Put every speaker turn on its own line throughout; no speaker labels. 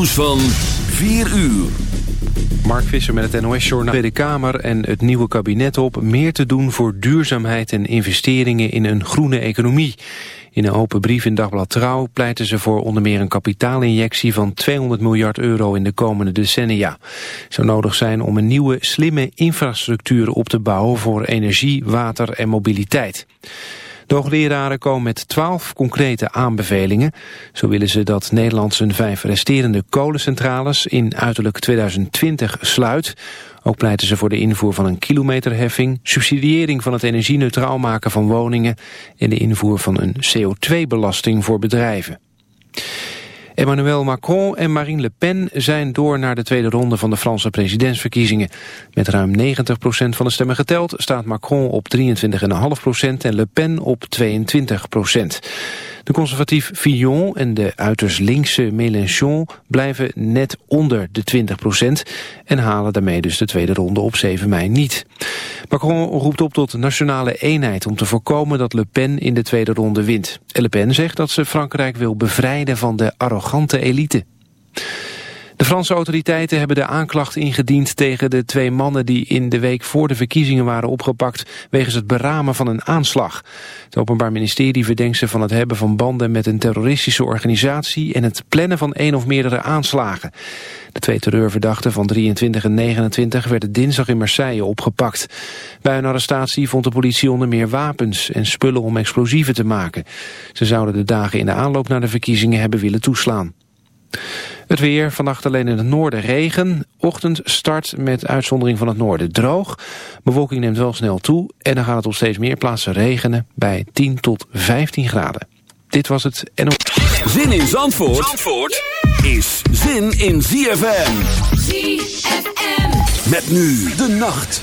nieuws van 4 uur.
Mark Visser met het NOS-journaal Tweede Kamer en het nieuwe kabinet op... meer te doen voor duurzaamheid en investeringen in een groene economie. In een open brief in Dagblad Trouw pleiten ze voor onder meer een kapitaalinjectie van 200 miljard euro in de komende decennia. Zou nodig zijn om een nieuwe, slimme infrastructuur op te bouwen voor energie, water en mobiliteit. De hoogleraren komen met twaalf concrete aanbevelingen. Zo willen ze dat Nederland zijn vijf resterende kolencentrales in uiterlijk 2020 sluit. Ook pleiten ze voor de invoer van een kilometerheffing, subsidiëring van het energieneutraal maken van woningen en de invoer van een CO2-belasting voor bedrijven. Emmanuel Macron en Marine Le Pen zijn door naar de tweede ronde van de Franse presidentsverkiezingen. Met ruim 90% van de stemmen geteld staat Macron op 23,5% en Le Pen op 22%. De conservatief Fillon en de uiterst linkse Mélenchon blijven net onder de 20% en halen daarmee dus de tweede ronde op 7 mei niet. Macron roept op tot nationale eenheid om te voorkomen dat Le Pen in de tweede ronde wint. Le Pen zegt dat ze Frankrijk wil bevrijden van de arrogante elite. De Franse autoriteiten hebben de aanklacht ingediend tegen de twee mannen die in de week voor de verkiezingen waren opgepakt wegens het beramen van een aanslag. Het Openbaar Ministerie verdenkt ze van het hebben van banden met een terroristische organisatie en het plannen van één of meerdere aanslagen. De twee terreurverdachten van 23 en 29 werden dinsdag in Marseille opgepakt. Bij hun arrestatie vond de politie onder meer wapens en spullen om explosieven te maken. Ze zouden de dagen in de aanloop naar de verkiezingen hebben willen toeslaan. Het weer, vannacht alleen in het noorden regen. Ochtend start met uitzondering van het noorden droog. Bewolking neemt wel snel toe en dan gaat het op steeds meer plaatsen regenen bij 10 tot 15 graden. Dit was het NO.
Zin in Zandvoort, Zandvoort is zin in ZFM. ZFM. Met nu de nacht.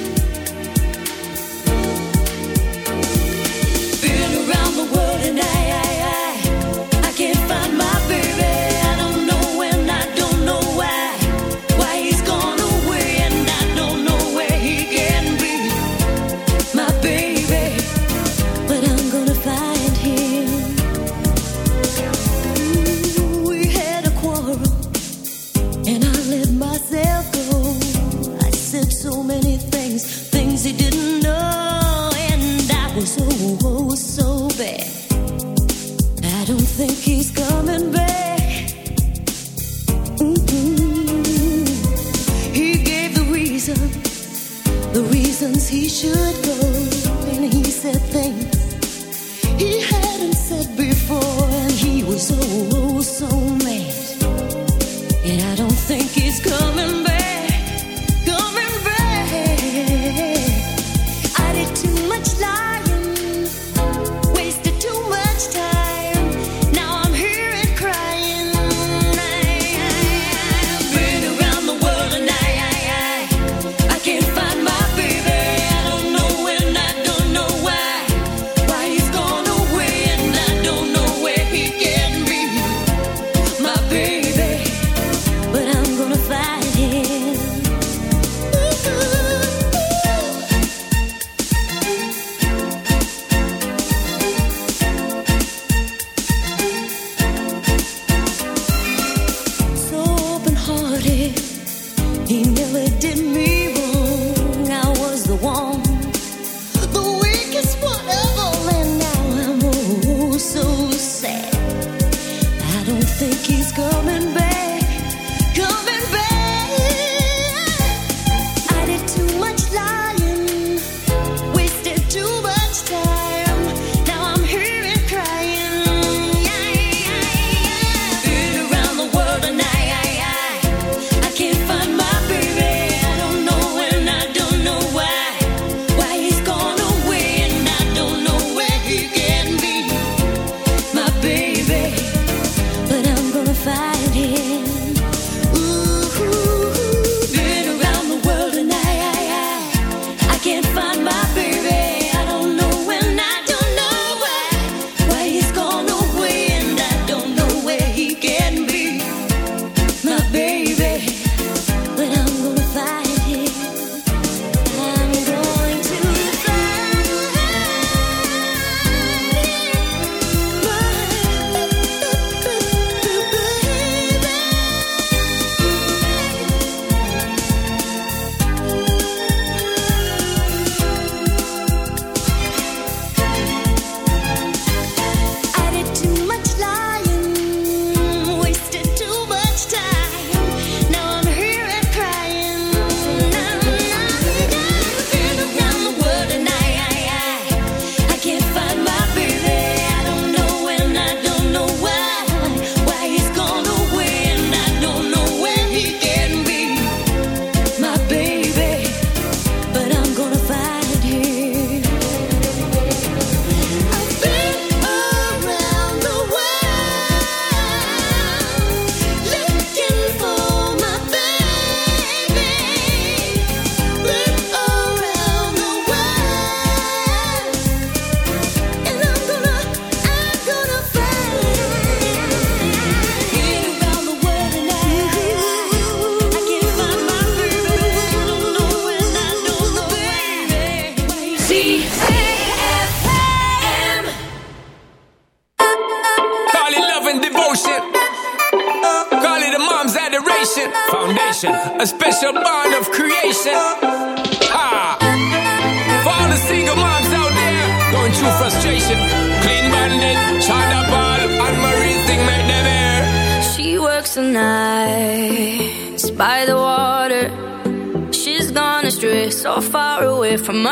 He never did me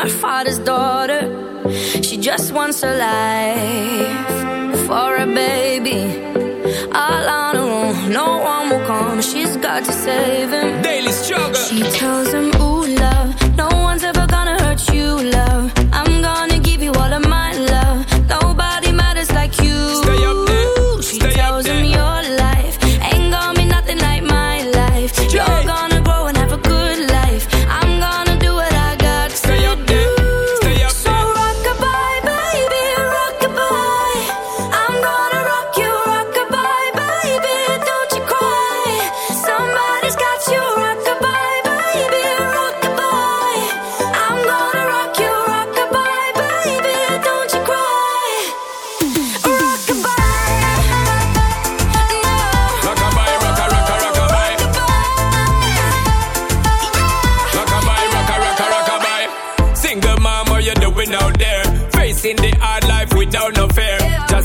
my father's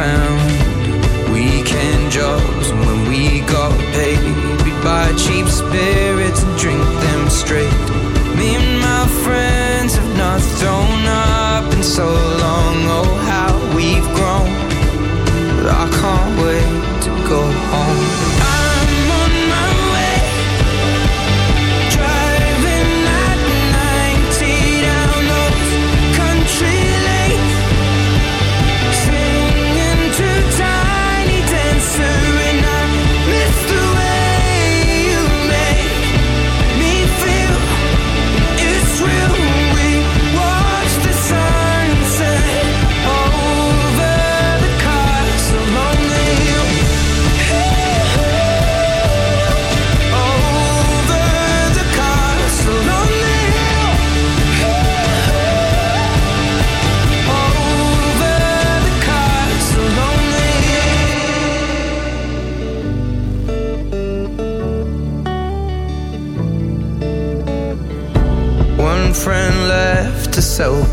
found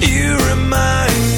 You remind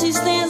She stands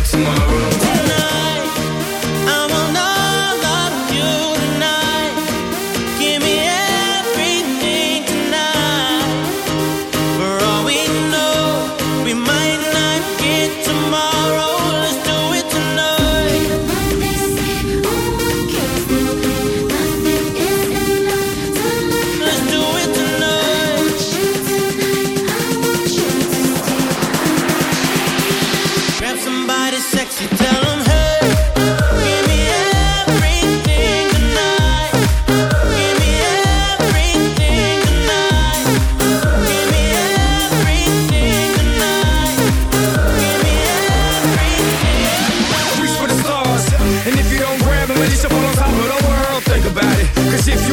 tomorrow.